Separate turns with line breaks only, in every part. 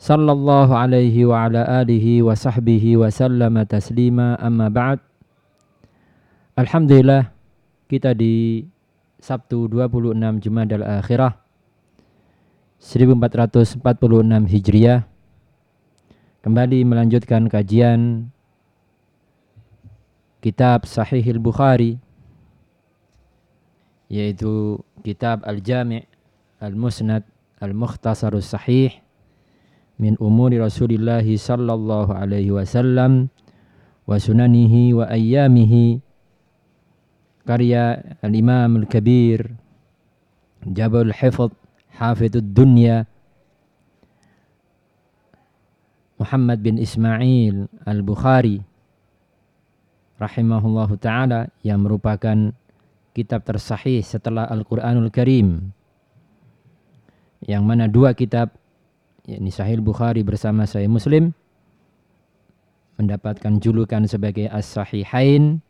sallallahu alaihi wa ala alihi wa sahbihi wa sallama taslima. Amma ba'd. Alhamdulillah kita di Sabtu 26 Jumadal Akhirah 1446 Hijriah. Kembali melanjutkan kajian kitab Sahihil Bukhari yaitu kitab Al-Jami' Al-Musnad Al-Mukhtasarus Sahih min umuri Rasulillah sallallahu alaihi wasallam wa sunanihi wa ayyamihi. Karya al-Imam al-Kabir Jabal Hifdh Hafidud Dunya Muhammad bin Ismail Al-Bukhari rahimahullahu taala yang merupakan kitab tersahih setelah Al-Qur'anul Karim yang mana dua kitab yakni Sahih Bukhari bersama Sahih Muslim mendapatkan julukan sebagai As-Sahihain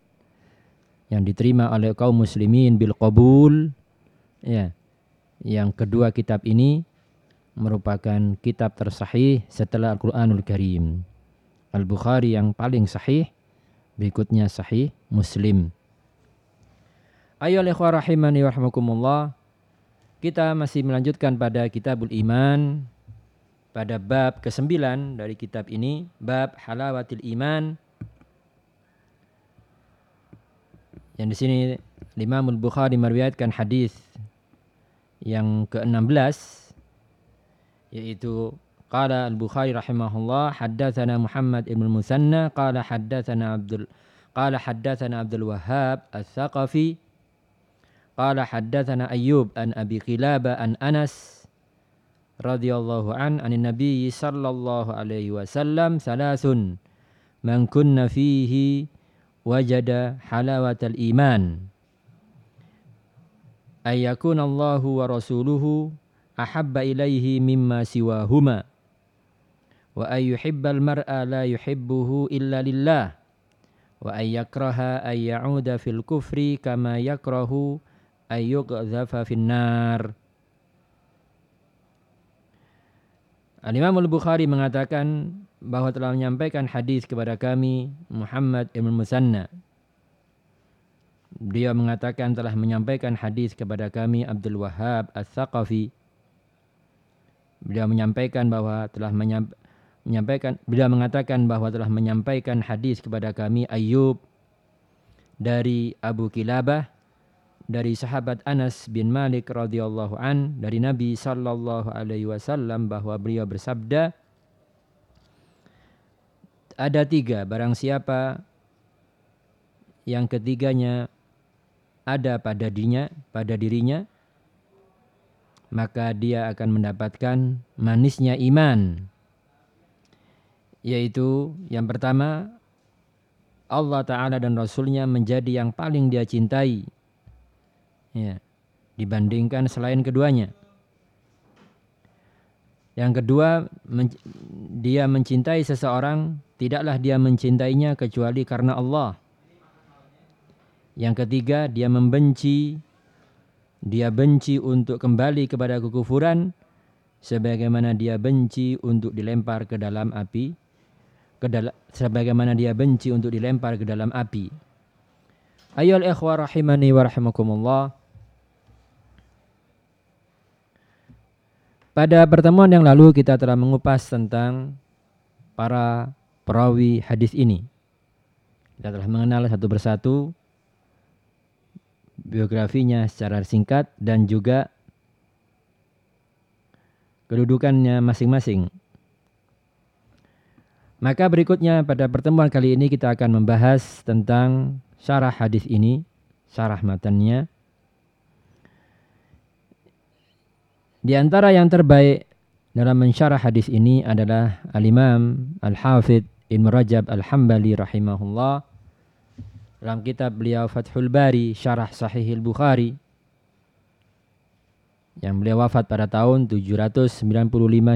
yang diterima oleh kaum muslimin bil qabul. Ya yang kedua kitab ini merupakan kitab tersahih setelah Al-Qur'anul Karim. Al-Bukhari yang paling sahih berikutnya sahih Muslim. Ayo ikhwah rahimani wa kita masih melanjutkan pada kitabul iman pada bab ke-9 dari kitab ini, bab halawatil iman. Yang di sini Imam Al-Bukhari meriwayatkan hadis yang ke-16 yaitu qala Al-Bukhari rahimahullah haddatsana Muhammad ibn Musanna qala haddatsana Abdul qala haddatsana Abdul Wahhab Ats-Tsaqafi qala haddatsana Ayyub an Abi Qilabah an Anas radhiyallahu an anin nabi sallallahu alaihi wasallam salasun man kunna fihi wajada halawatal iman. Ayyakun Allahu wa rasuluhu ahabba ilaihi mimma siwahuma. Wa ayyuhibbal mar'a la yuhibbuhu illa lillah. Wa ayyakraha ayyauda fil kufri kama yakrahu ayyuqdhafa fin Al-Imam Al-Bukhari mengatakan bahwa telah menyampaikan hadis kepada kami Muhammad Ibn Musanna. Dia mengatakan telah menyampaikan hadis kepada kami Abdul Wahab Al-Thaqafi. Beliau menyampaikan bahwa telah menyampaikan beliau mengatakan bahwa telah menyampaikan hadis kepada kami Ayyub dari Abu Kilabah dari sahabat Anas bin Malik radhiyallahu an dari Nabi sallallahu alaihi wasallam bahwa beliau bersabda ada tiga barang siapa yang ketiganya ada pada dirinya pada dirinya maka dia akan mendapatkan manisnya iman. Yaitu yang pertama Allah Ta'ala dan Rasulnya menjadi yang paling dia cintai ya, dibandingkan selain keduanya. Yang kedua, men dia mencintai seseorang, tidaklah dia mencintainya kecuali karena Allah. Yang ketiga, dia membenci, dia benci untuk kembali kepada kekufuran, sebagaimana dia benci untuk dilempar ke dalam api, ke dal sebagaimana dia benci untuk dilempar ke dalam api. Ayol ikhwah rahimani wa rahimakumullah. Pada pertemuan yang lalu kita telah mengupas tentang para perawi hadis ini. Kita telah mengenal satu persatu biografinya secara singkat dan juga kedudukannya masing-masing. Maka berikutnya pada pertemuan kali ini kita akan membahas tentang syarah hadis ini, syarah matannya Di antara yang terbaik dalam mensyarah hadis ini adalah Al-Imam Al-Hafidh Ibn Rajab Al-Hambali rahimahullah dalam kitab beliau Fathul Bari Syarah Sahih Al-Bukhari yang beliau wafat pada tahun 795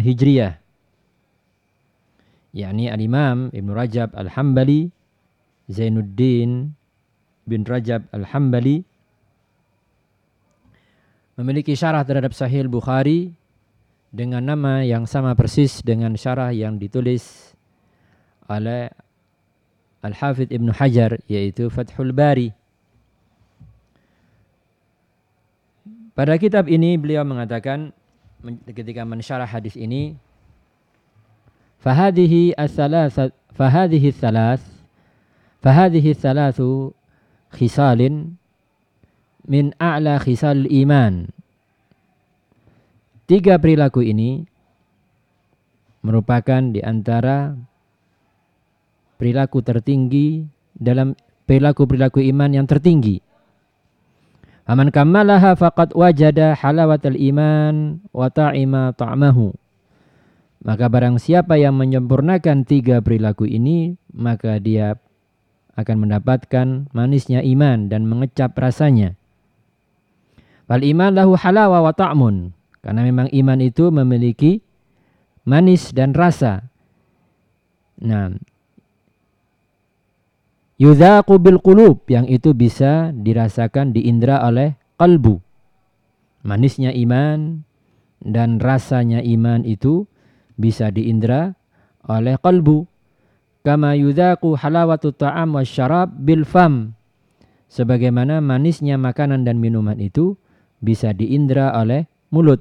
Hijriah. Yakni Al-Imam Ibn Rajab Al-Hambali Zainuddin bin Rajab Al-Hambali memiliki syarah terhadap Sahih Bukhari dengan nama yang sama persis dengan syarah yang ditulis oleh Al-Hafidh Ibn Hajar yaitu Fathul Bari. Pada kitab ini beliau mengatakan ketika mensyarah hadis ini as-salasat fahadihi salas fahadihi salasu khisalin min a'la khisal iman tiga perilaku ini merupakan di antara perilaku tertinggi dalam perilaku-perilaku iman yang tertinggi Aman kamalaha faqad wajada halawatal iman wa ta'ima ta'mahu. Maka barang siapa yang menyempurnakan tiga perilaku ini, maka dia akan mendapatkan manisnya iman dan mengecap rasanya. Fal iman lahu halawa wa ta'mun. Karena memang iman itu memiliki manis dan rasa. Nah, Yudhaku bil qulub yang itu bisa dirasakan di indera oleh kalbu. Manisnya iman dan rasanya iman itu bisa diindra oleh kalbu. Kama yudhaku halawatu ta'am wa syarab bil fam. Sebagaimana manisnya makanan dan minuman itu bisa diindra oleh mulut.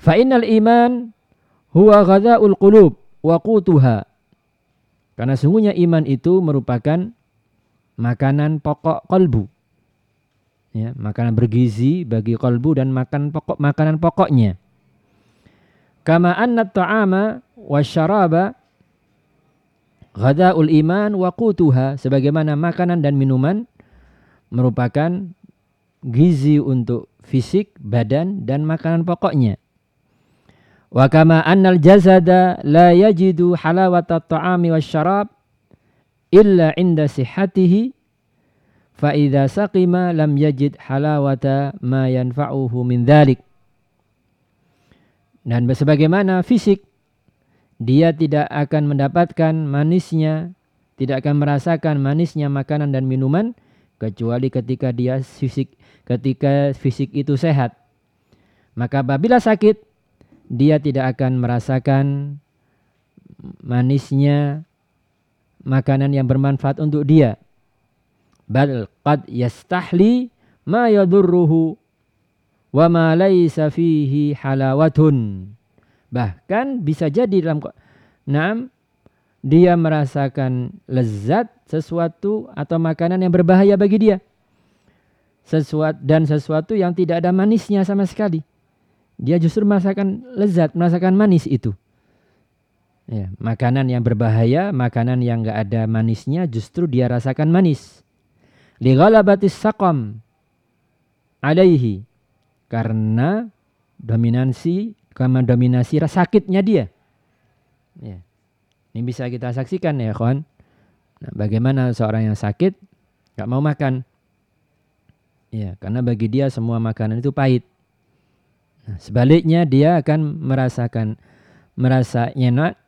Fa'innal iman huwa ghadha'ul qulub wa qutuha karena sungguhnya iman itu merupakan makanan pokok kolbu. Ya, makanan bergizi bagi kolbu dan makan pokok makanan pokoknya. Kama anna ta'ama wa syaraba ghadaul iman wa qutuha sebagaimana makanan dan minuman merupakan gizi untuk fisik, badan dan makanan pokoknya. Wa kama annal jazada la yajidu halawata ta'ami syarab illa inda sihatihi fa idza saqima lam yajid halawata ma yanfa'uhu min dhalik. Dan sebagaimana fisik dia tidak akan mendapatkan manisnya, tidak akan merasakan manisnya makanan dan minuman kecuali ketika dia fisik ketika fisik itu sehat. Maka apabila sakit dia tidak akan merasakan manisnya makanan yang bermanfaat untuk dia. Bal qad yastahli ma yadurruhu wa ma laysa fihi halawatun. Bahkan bisa jadi dalam Naam dia merasakan lezat sesuatu atau makanan yang berbahaya bagi dia. Sesuatu dan sesuatu yang tidak ada manisnya sama sekali. Dia justru merasakan lezat, merasakan manis itu. Ya, makanan yang berbahaya, makanan yang enggak ada manisnya justru dia rasakan manis. Lighalabatis saqam alaihi. Karena dominansi, karena dominasi rasa sakitnya dia. Ya. Ini bisa kita saksikan ya kawan. Nah, bagaimana seorang yang sakit nggak mau makan. Ya, karena bagi dia semua makanan itu pahit. Nah, sebaliknya dia akan merasakan merasa enak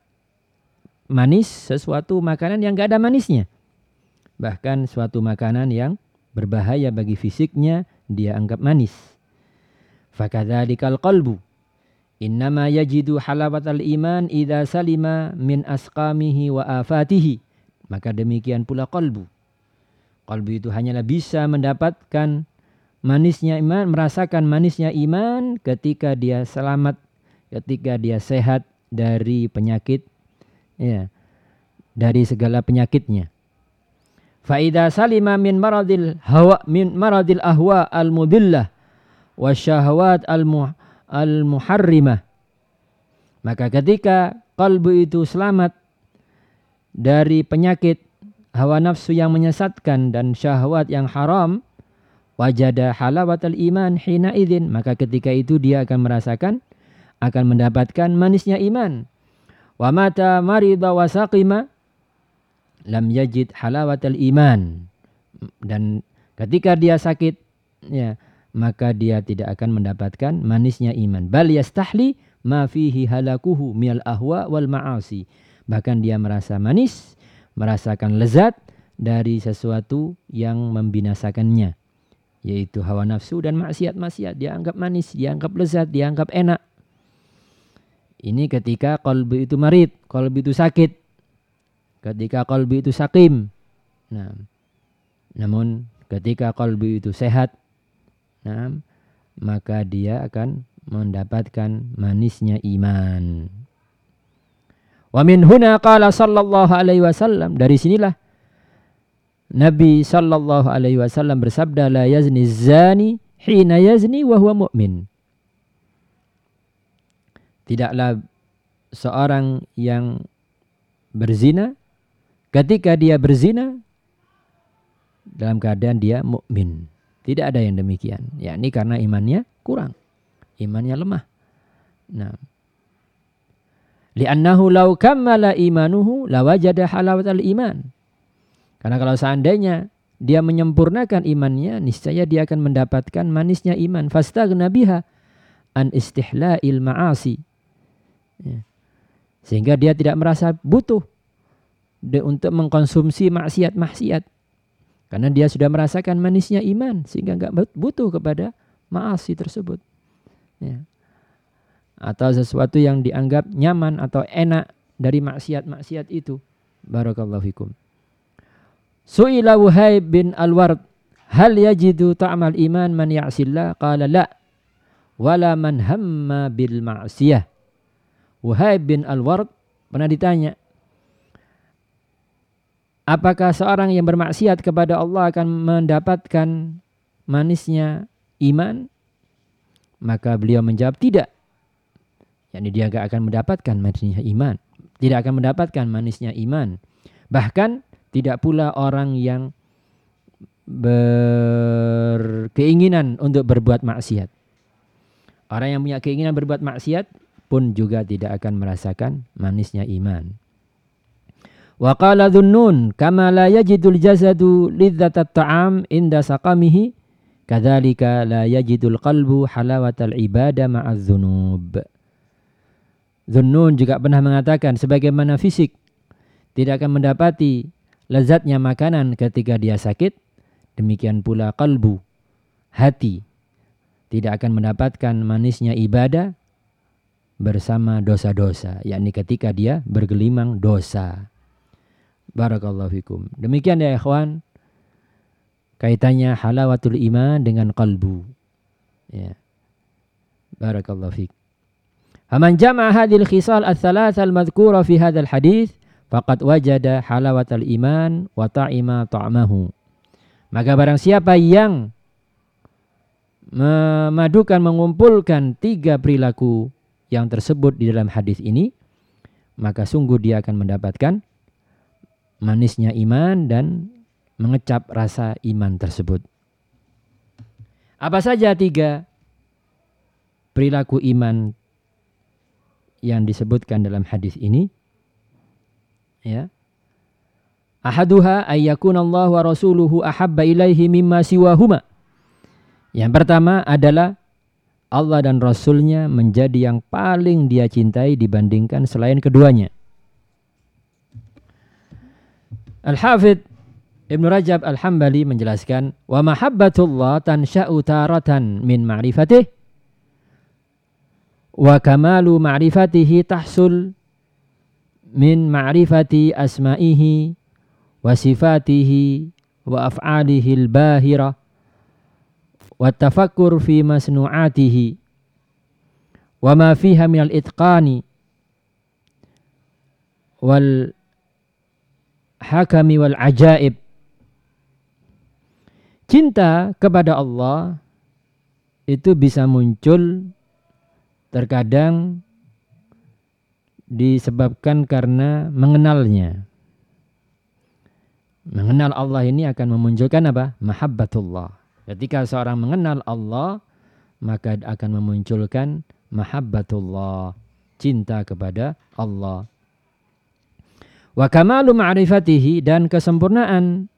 manis sesuatu makanan yang gak ada manisnya. Bahkan suatu makanan yang berbahaya bagi fisiknya dia anggap manis. Fakadzalikal qalbu innama yajidu halawatal iman idza salima min asqamihi wa afatihi. Maka demikian pula qalbu. Qalbu itu hanyalah bisa mendapatkan manisnya iman, merasakan manisnya iman ketika dia selamat, ketika dia sehat dari penyakit, ya, dari segala penyakitnya. Faida salima min maradil hawa min maradil ahwa al mudillah wa syahwat al, al muharrimah. Maka ketika kalbu itu selamat dari penyakit hawa nafsu yang menyesatkan dan syahwat yang haram, wajada halawatal iman hina idin maka ketika itu dia akan merasakan akan mendapatkan manisnya iman. Wa mata marida wa saqima lam yajid halawatal iman. Dan ketika dia sakit ya maka dia tidak akan mendapatkan manisnya iman. Bal yastahli ma fihi halakuhu mil ahwa wal ma'asi. Bahkan dia merasa manis, merasakan lezat dari sesuatu yang membinasakannya. Yaitu hawa nafsu dan maksiat-maksiat. Dia anggap manis, dia anggap lezat, dia anggap enak. Ini ketika kolbu itu marid, kolbu itu sakit. Ketika kolbu itu sakim. Nah, namun ketika kolbu itu sehat, nah, maka dia akan mendapatkan manisnya iman. Wa min huna qala sallallahu alaihi wasallam dari sinilah Nabi sallallahu alaihi wasallam bersabda la yazni zani hina yazni wa huwa mu'min. Tidaklah seorang yang berzina ketika dia berzina dalam keadaan dia mukmin. Tidak ada yang demikian. Ya, ini karena imannya kurang. Imannya lemah. Nah, li'annahu law kammala imanuhu lawajada halawatal iman. Karena kalau seandainya dia menyempurnakan imannya, niscaya dia akan mendapatkan manisnya iman. Fastaghna biha an istihla'il ma'asi. Ya. Sehingga dia tidak merasa butuh untuk mengkonsumsi maksiat-maksiat. Karena dia sudah merasakan manisnya iman sehingga nggak butuh kepada maasi tersebut. Ya. Atau sesuatu yang dianggap nyaman atau enak dari maksiat-maksiat itu. Barakallahu fikum. Su'ila Wuhaib bin Al-Ward, hal yajidu ta'mal iman man ya'sillah? Qala la. Wala man hamma bil ma'siyah. Wuhaib bin Al-Ward pernah ditanya, Apakah seorang yang bermaksiat kepada Allah akan mendapatkan manisnya iman? Maka beliau menjawab tidak. Yani dia tidak akan mendapatkan manisnya iman. Tidak akan mendapatkan manisnya iman. Bahkan tidak pula orang yang berkeinginan untuk berbuat maksiat. Orang yang punya keinginan berbuat maksiat pun juga tidak akan merasakan manisnya iman. Wa qala dhunnun kama la yajidul jasadu lidzatat ta'am inda saqamihi kadzalika la yajidul qalbu halawatal ibadah ma'az dzunub. Dhunnun juga pernah mengatakan sebagaimana fisik tidak akan mendapati lezatnya makanan ketika dia sakit, demikian pula kalbu, hati tidak akan mendapatkan manisnya ibadah bersama dosa-dosa, yakni ketika dia bergelimang dosa. Barakallahu fikum. Demikian ya ikhwan. Kaitannya halawatul iman dengan kalbu. Ya. Barakallahu fik. Faman jama'a hadhil khisal ats-thalath al-madhkura fi hadzal hadis faqad wajada halawatal iman wa ta'ima ta'mahu. Maka barang siapa yang memadukan mengumpulkan tiga perilaku yang tersebut di dalam hadis ini maka sungguh dia akan mendapatkan manisnya iman dan mengecap rasa iman tersebut. Apa saja tiga perilaku iman yang disebutkan dalam hadis ini? Ya. Ahaduha ayyakun Allah wa rasuluhu ahabba ilaihi mimma siwahuma. Yang pertama adalah Allah dan Rasulnya menjadi yang paling dia cintai dibandingkan selain keduanya. Al-Hafidh Ibn Rajab Al-Hambali menjelaskan wa mahabbatullah tansha'u taratan min ma'rifatih wa kamalu ma'rifatihi tahsul min ma'rifati asma'ihi wa sifatihi wa af'alihi al-bahira wa tafakkur fi masnu'atihi wa ma fiha min al-itqani wal hakami wal ajaib. Cinta kepada Allah itu bisa muncul terkadang disebabkan karena mengenalnya. Mengenal Allah ini akan memunculkan apa? Mahabbatullah. Ketika seorang mengenal Allah, maka akan memunculkan mahabbatullah, cinta kepada Allah. Wa kamalu ma'rifatihi dan kesempurnaan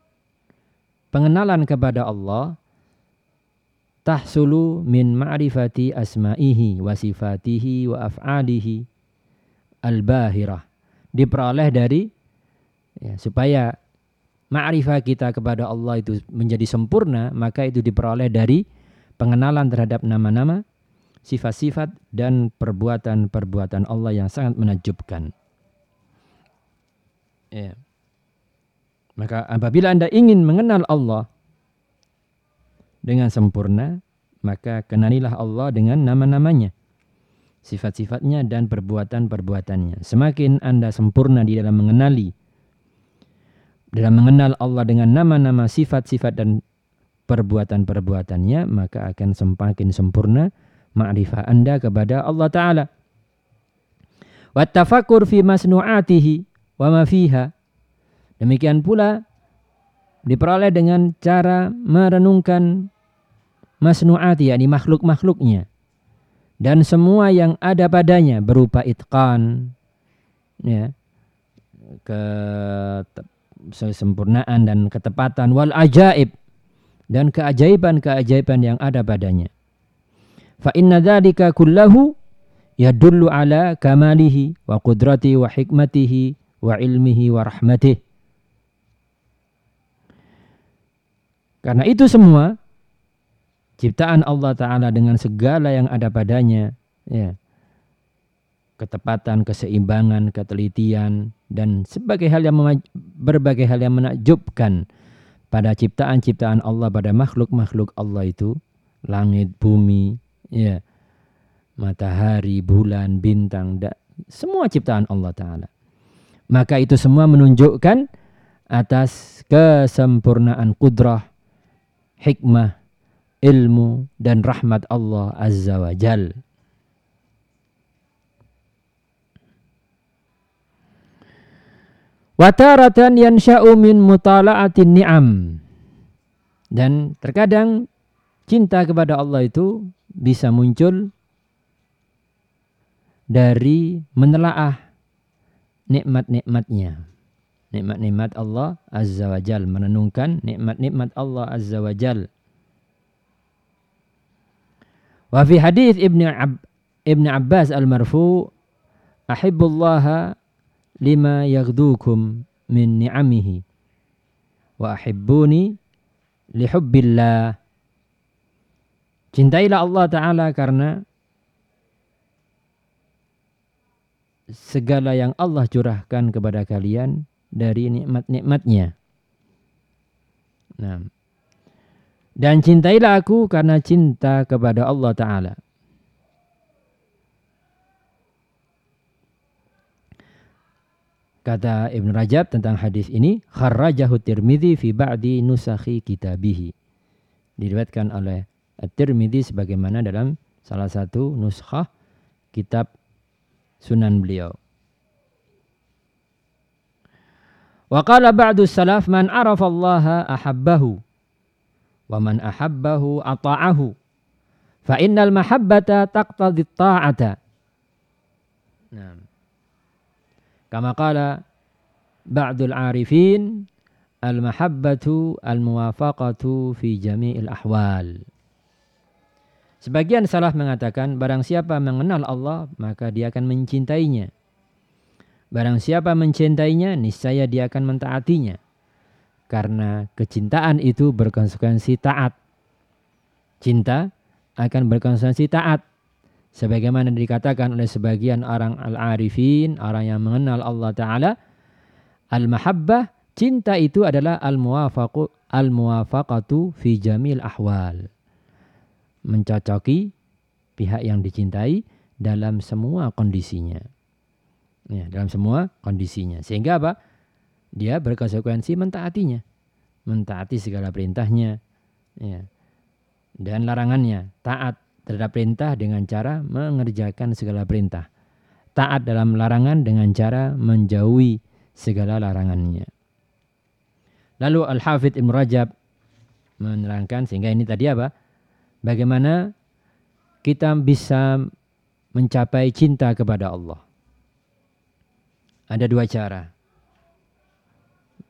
pengenalan kepada Allah tahsulu min ma'rifati asma'ihi wa sifatihi wa af'alihi al-bahirah. Diperoleh dari ya, supaya ma'rifah kita kepada Allah itu menjadi sempurna, maka itu diperoleh dari pengenalan terhadap nama-nama, sifat-sifat dan perbuatan-perbuatan Allah yang sangat menakjubkan. Ya. Maka apabila Anda ingin mengenal Allah dengan sempurna, maka kenalilah Allah dengan nama-namanya, sifat-sifatnya dan perbuatan-perbuatannya. Semakin Anda sempurna di dalam mengenali dalam mengenal Allah dengan nama-nama, sifat-sifat dan perbuatan-perbuatannya, maka akan semakin sempurna ma'rifah Anda kepada Allah Ta'ala. Wattafakur fi masnu'atihi wa ma fiha Demikian pula diperoleh dengan cara merenungkan masnu'ati yakni makhluk-makhluknya dan semua yang ada padanya berupa itqan ya ke kesempurnaan dan ketepatan wal ajaib dan keajaiban-keajaiban yang ada padanya. Fa inna dzalika kullahu yadullu ala kamalihi wa qudratihi wa hikmatihi wa ilmihi wa rahmatihi Karena itu semua ciptaan Allah Ta'ala dengan segala yang ada padanya, ya, ketepatan, keseimbangan, ketelitian, dan sebagai hal yang berbagai hal yang menakjubkan pada ciptaan-ciptaan Allah pada makhluk-makhluk Allah itu, langit, bumi, ya, matahari, bulan, bintang, da, semua ciptaan Allah Ta'ala. Maka itu semua menunjukkan atas kesempurnaan kudrah hikmah, ilmu dan rahmat Allah Azza wa Jal. Wataratan yansha'u min mutala'atin ni'am. Dan terkadang cinta kepada Allah itu bisa muncul dari menelaah nikmat-nikmatnya nikmat-nikmat Allah Azza wa Jal. Menenungkan nikmat-nikmat Allah Azza wa Jal. Wa fi hadis Ibn, Ab Ibn Abbas al-marfu Ahibbullaha lima yaghdukum min ni'amihi wa ahibbuni lihubbillah Cintailah Allah Ta'ala karena segala yang Allah curahkan kepada kalian dari nikmat-nikmatnya. Nah. Dan cintailah aku karena cinta kepada Allah Ta'ala. Kata Ibn Rajab tentang hadis ini, kharrajahu Tirmidzi fi ba'di nusakhi kitabihi. Diriwayatkan oleh At-Tirmidzi sebagaimana dalam salah satu nuskhah kitab Sunan beliau. Wa qala ba'du salaf man arafa Allah ahabbahu wa man ahabbahu ata'ahu fa innal mahabbata taqtadi ta'ata. Nah. Kama qala ba'dul arifin al mahabbatu al muwafaqatu fi jami'il ahwal. Sebagian salah mengatakan barang siapa mengenal Allah maka dia akan mencintainya Barang siapa mencintainya, niscaya dia akan mentaatinya. Karena kecintaan itu berkonsekuensi taat. Cinta akan berkonsekuensi taat. Sebagaimana dikatakan oleh sebagian orang al-arifin, orang yang mengenal Allah Ta'ala, al-mahabbah, cinta itu adalah al-muwafaqu al-muwafaqatu fi jamil ahwal. Mencocoki pihak yang dicintai dalam semua kondisinya. Ya, dalam semua kondisinya. Sehingga apa? Dia berkonsekuensi mentaatinya. Mentaati segala perintahnya. Ya. Dan larangannya. Taat terhadap perintah dengan cara mengerjakan segala perintah. Taat dalam larangan dengan cara menjauhi segala larangannya. Lalu Al-Hafidh Ibn Rajab menerangkan sehingga ini tadi apa? Bagaimana kita bisa mencapai cinta kepada Allah? Ada dua cara.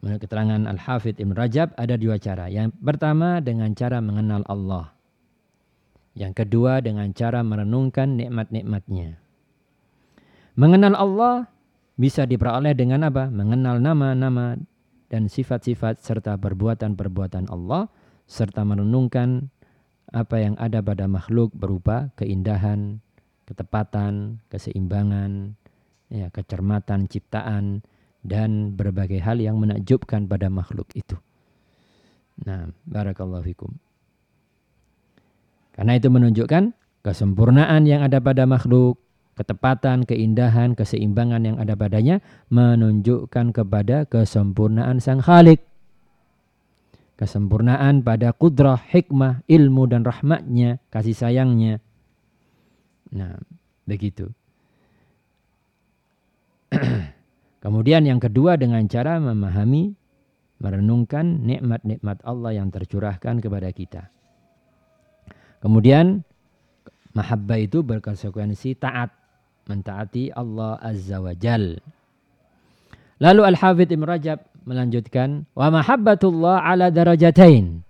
Menurut keterangan Al-Hafidh Ibn Rajab ada dua cara. Yang pertama dengan cara mengenal Allah. Yang kedua dengan cara merenungkan nikmat-nikmatnya. Mengenal Allah bisa diperoleh dengan apa? Mengenal nama-nama dan sifat-sifat serta perbuatan-perbuatan Allah serta merenungkan apa yang ada pada makhluk berupa keindahan, ketepatan, keseimbangan, ya, kecermatan ciptaan dan berbagai hal yang menakjubkan pada makhluk itu. Nah, barakallahu fikum. Karena itu menunjukkan kesempurnaan yang ada pada makhluk, ketepatan, keindahan, keseimbangan yang ada padanya menunjukkan kepada kesempurnaan Sang Khalik. Kesempurnaan pada kudrah, hikmah, ilmu dan rahmatnya, kasih sayangnya. Nah, begitu. Kemudian yang kedua dengan cara memahami, merenungkan nikmat-nikmat Allah yang tercurahkan kepada kita. Kemudian mahabbah itu berkonsekuensi taat, mentaati Allah Azza wa Jal. Lalu Al-Hafidh Ibn Rajab melanjutkan, wa mahabbatullah ala darajatain.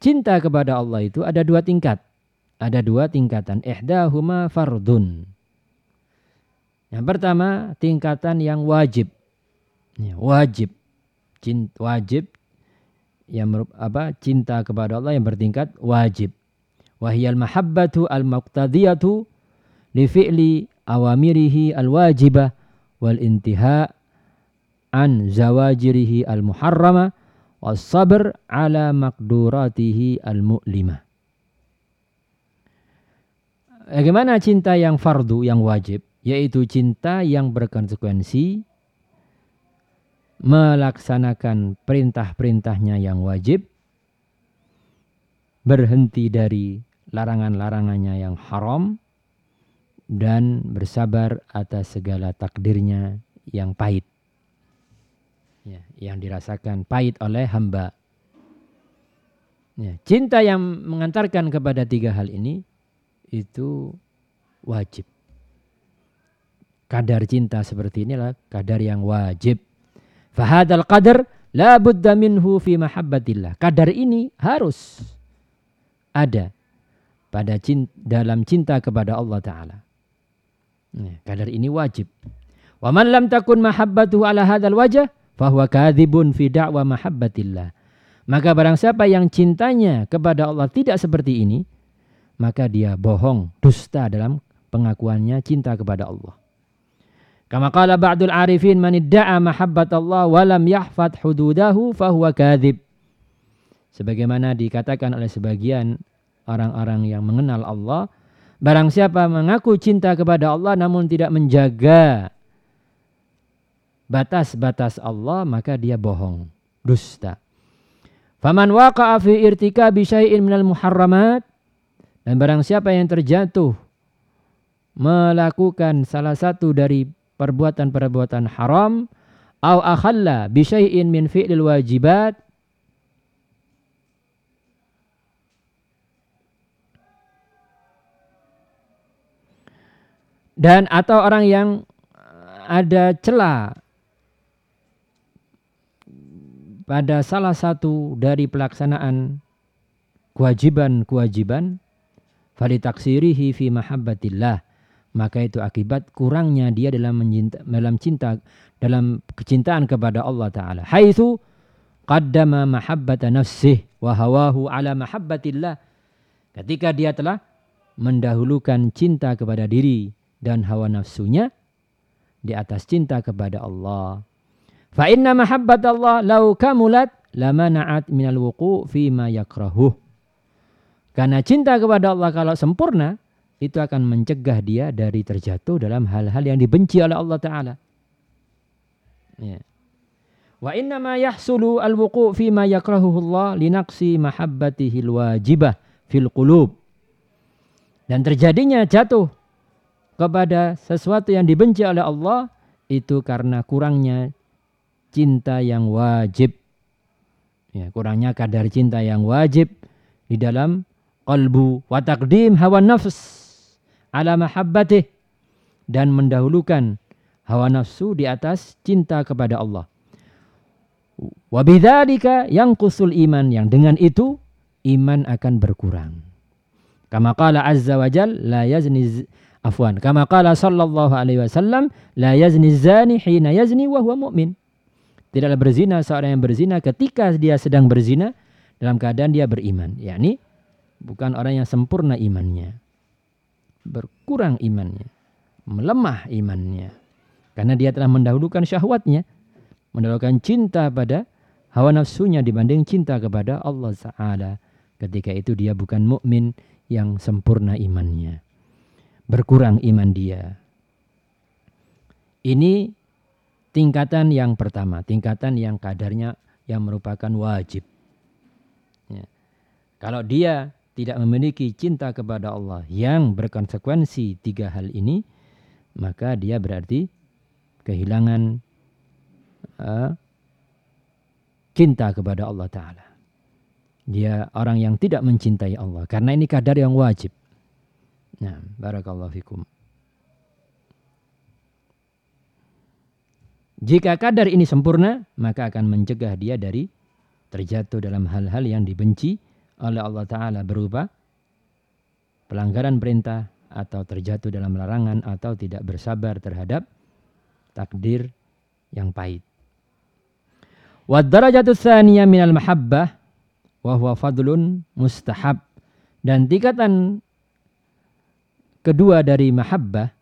Cinta kepada Allah itu ada dua tingkat. Ada dua tingkatan. Ihdahuma fardun. Yang pertama, tingkatan yang wajib. Ya, wajib. Cinta, wajib yang apa cinta kepada Allah yang bertingkat wajib wahiyal mahabbatu al-muqtadiyatu li fi'li awamirihi al-wajibah wal intiha an zawajirihi al-muharrama was sabr ala maqduratihi al-mu'limah. Bagaimana cinta yang fardu, yang wajib? Yaitu cinta yang berkonsekuensi melaksanakan perintah-perintahnya yang wajib, berhenti dari larangan-larangannya yang haram dan bersabar atas segala takdirnya yang pahit. Ya, yang dirasakan pahit oleh hamba. Ya, cinta yang mengantarkan kepada tiga hal ini itu wajib. Kadar cinta seperti inilah kadar yang wajib. Fahadal qadar la budda minhu fi mahabbatillah. Kadar ini harus ada pada cinta, dalam cinta kepada Allah Ta'ala. Nah, kadar ini wajib. Wa man lam takun mahabbatuhu ala hadzal wajah fahuwa kadzibun fi da'wa mahabbatillah. Maka barang siapa yang cintanya kepada Allah tidak seperti ini, maka dia bohong, dusta dalam pengakuannya cinta kepada Allah. Kama qala ba'dul arifin man idda'a mahabbat Allah wa lam yahfad hududahu fahuwa kadzib. Sebagaimana dikatakan oleh sebagian orang-orang yang mengenal Allah. Barang siapa mengaku cinta kepada Allah namun tidak menjaga batas-batas Allah maka dia bohong, dusta. Faman waqa'a fi irtikabi syai'in minal muharramat dan barang siapa yang terjatuh melakukan salah satu dari perbuatan-perbuatan haram au akhalla bi syai'in min fi'lil wajibat. Dan atau orang yang ada celah pada salah satu dari pelaksanaan kewajiban-kewajiban falitaksirihi fi mahabbatillah maka itu akibat kurangnya dia dalam mencinta, dalam cinta dalam kecintaan kepada Allah taala haitsu qaddama mahabbata nafsih wa hawahu ala mahabbatillah ketika dia telah mendahulukan cinta kepada diri dan hawa nafsunya di atas cinta kepada Allah. Fa inna mahabbat Allah lau kamulat lamana'at minal wuqu fi ma yakrahuh. Karena cinta kepada Allah kalau sempurna itu akan mencegah dia dari terjatuh dalam hal-hal yang dibenci oleh Allah taala. Ya. Wa inna ma yahsulu al-wuqu fi ma yakrahuhu Allah linaqsi mahabbatihi wajibah fil qulub. Dan terjadinya jatuh kepada sesuatu yang dibenci oleh Allah itu karena kurangnya cinta yang wajib. Ya, kurangnya kadar cinta yang wajib di dalam kalbu wa taqdim hawa nafs ala mahabbatih dan mendahulukan hawa nafsu di atas cinta kepada Allah. Wabidzalika yang kusul iman yang dengan itu iman akan berkurang. Kama qala azza wa jal la yazni afwan. Kama qala sallallahu alaihi wasallam la yazni zani hina yazni wa huwa mu'min. Tidaklah berzina seorang yang berzina ketika dia sedang berzina dalam keadaan dia beriman. yakni bukan orang yang sempurna imannya. Berkurang imannya. Melemah imannya. Karena dia telah mendahulukan syahwatnya. Mendahulukan cinta pada hawa nafsunya dibanding cinta kepada Allah Ta'ala. Ketika itu dia bukan mukmin yang sempurna imannya. Berkurang iman dia. Ini tingkatan yang pertama, tingkatan yang kadarnya yang merupakan wajib. Ya. Kalau dia tidak memiliki cinta kepada Allah yang berkonsekuensi tiga hal ini, maka dia berarti kehilangan uh, cinta kepada Allah Ta'ala. Dia orang yang tidak mencintai Allah. Karena ini kadar yang wajib. Nah, barakallahu fikum. Jika kadar ini sempurna, maka akan mencegah dia dari terjatuh dalam hal-hal yang dibenci oleh Allah Ta'ala berupa pelanggaran perintah atau terjatuh dalam larangan atau tidak bersabar terhadap takdir yang pahit. Wadarajatu tsaniyah minal mahabbah wa fadlun mustahab dan tingkatan kedua dari mahabbah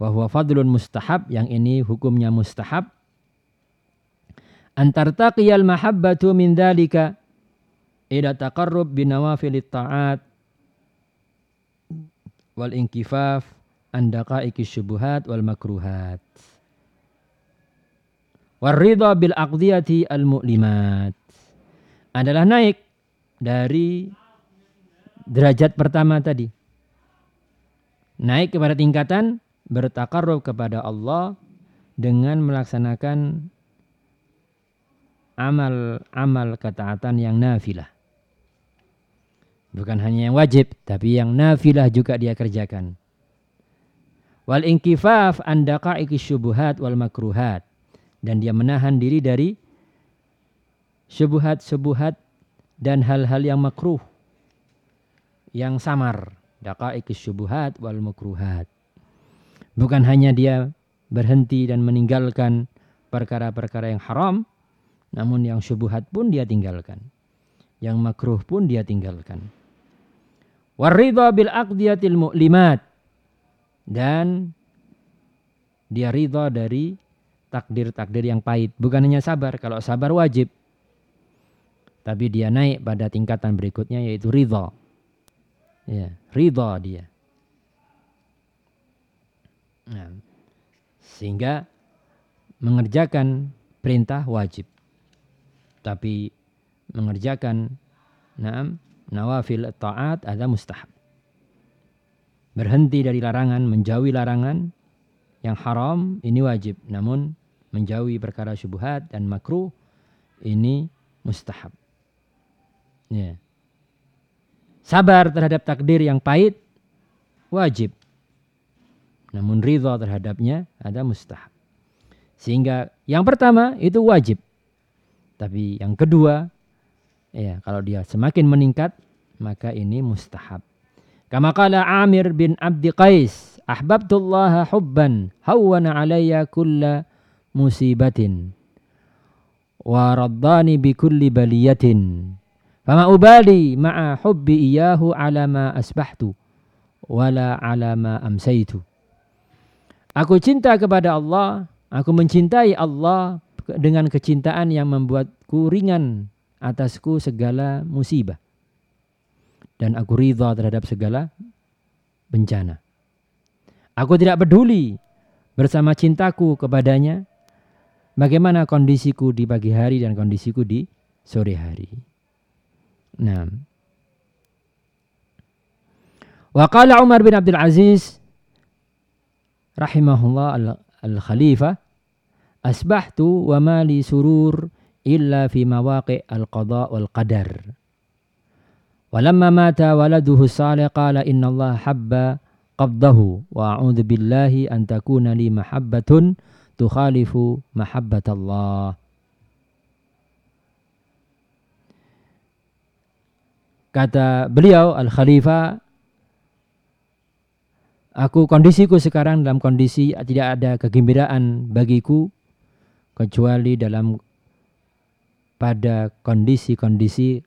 wa fadlun mustahab yang ini hukumnya mustahab antar taqiyal mahabbatu min dzalika ila taqarrub binawafilit ta'at wal inkifaf an daqaiki syubuhat wal makruhat Warridha bil aqdiyati al mu'limat. Adalah naik dari derajat pertama tadi. Naik kepada tingkatan bertakarrub kepada Allah dengan melaksanakan amal-amal ketaatan yang nafilah. Bukan hanya yang wajib, tapi yang nafilah juga dia kerjakan. Wal inkifaf an daqa'iqi syubuhat wal makruhat. Dan dia menahan diri dari syubhat-syubhat dan hal-hal yang makruh yang samar. Daqaiqis syubhat wal makruhat. Bukan hanya dia berhenti dan meninggalkan perkara-perkara yang haram namun yang syubhat pun dia tinggalkan. Yang makruh pun dia tinggalkan waridha bil aqdiyatil mu'limat dan dia ridha dari takdir-takdir yang pahit. Bukan hanya sabar, kalau sabar wajib. Tapi dia naik pada tingkatan berikutnya yaitu ridha. Ya, ridha dia. Nah, sehingga mengerjakan perintah wajib. Tapi mengerjakan naam nawafil taat ada mustahab. Berhenti dari larangan, menjauhi larangan yang haram ini wajib, namun menjauhi perkara syubhat dan makruh ini mustahab. Ya. Sabar terhadap takdir yang pahit wajib. Namun ridha terhadapnya ada mustahab. Sehingga yang pertama itu wajib. Tapi yang kedua ya kalau dia semakin meningkat maka ini mustahab. Kama qala Amir bin Abdi Qais ahbabtullaha hubban hawwana alayya kulla musibatin wa raddani bi kulli baliyatin fama ubali ma'a hubbi iyahu ala ma asbahtu wala ala ma amsaitu Aku cinta kepada Allah, aku mencintai Allah dengan kecintaan yang membuatku ringan atasku segala musibah. Dan aku ridha terhadap segala bencana. Aku tidak peduli bersama cintaku kepadanya bagaimana kondisiku di pagi hari dan kondisiku di sore hari. Nah. Wa qala Umar bin Abdul Aziz rahimahullah al-khalifah asbahtu wa mali surur illa fi mawaqi al-qada wal qadar Walamma mata waladuhu salih qala inna Allah habba qabdahu wa a'udzu billahi an takuna li mahabbatun tukhalifu mahabbatallah. Kata beliau Al-Khalifah Aku kondisiku sekarang dalam kondisi tidak ada kegembiraan bagiku kecuali dalam pada kondisi-kondisi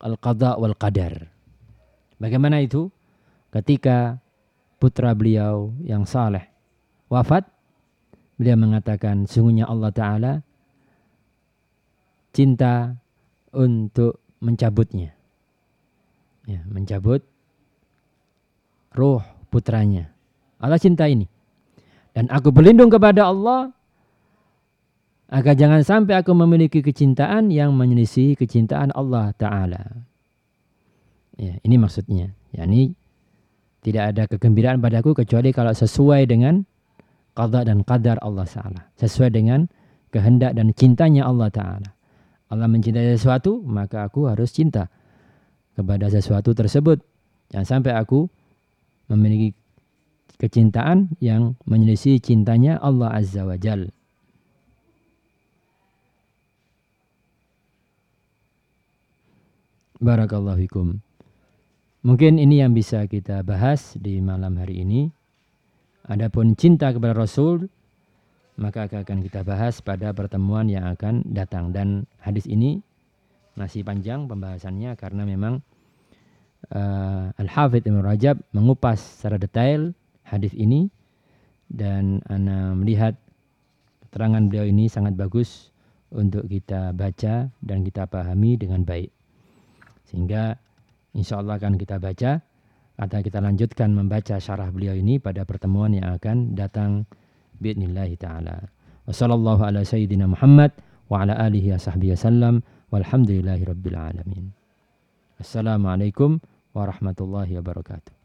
al-qadha wal qadar. Bagaimana itu? Ketika putra beliau yang saleh wafat, beliau mengatakan sungguhnya Allah Ta'ala cinta untuk mencabutnya. Ya, mencabut ruh putranya. Allah cinta ini. Dan aku berlindung kepada Allah agar jangan sampai aku memiliki kecintaan yang menyelisih kecintaan Allah Ta'ala. Ya, ini maksudnya. Ya, ini tidak ada kegembiraan padaku kecuali kalau sesuai dengan qadar dan qadar Allah Ta'ala. Sesuai dengan kehendak dan cintanya Allah Ta'ala. Allah mencintai sesuatu, maka aku harus cinta kepada sesuatu tersebut. Jangan sampai aku memiliki kecintaan yang menyelisih cintanya Allah Azza wa Jal. Barakallahu fikum. Mungkin ini yang bisa kita bahas di malam hari ini. Adapun cinta kepada Rasul maka akan kita bahas pada pertemuan yang akan datang dan hadis ini masih panjang pembahasannya karena memang uh, Al-Hafidh Ibn Rajab mengupas secara detail hadis ini dan Ana melihat keterangan beliau ini sangat bagus untuk kita baca dan kita pahami dengan baik. Sehingga insya Allah akan kita baca atau kita lanjutkan membaca syarah beliau ini pada pertemuan yang akan datang biidnillahi ta'ala. Wassallallahu ala sayyidina Muhammad wa ala alihi wa sahbihi wasallam walhamdulillahi rabbil alamin. Assalamualaikum warahmatullahi wabarakatuh.